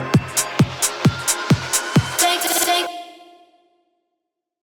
you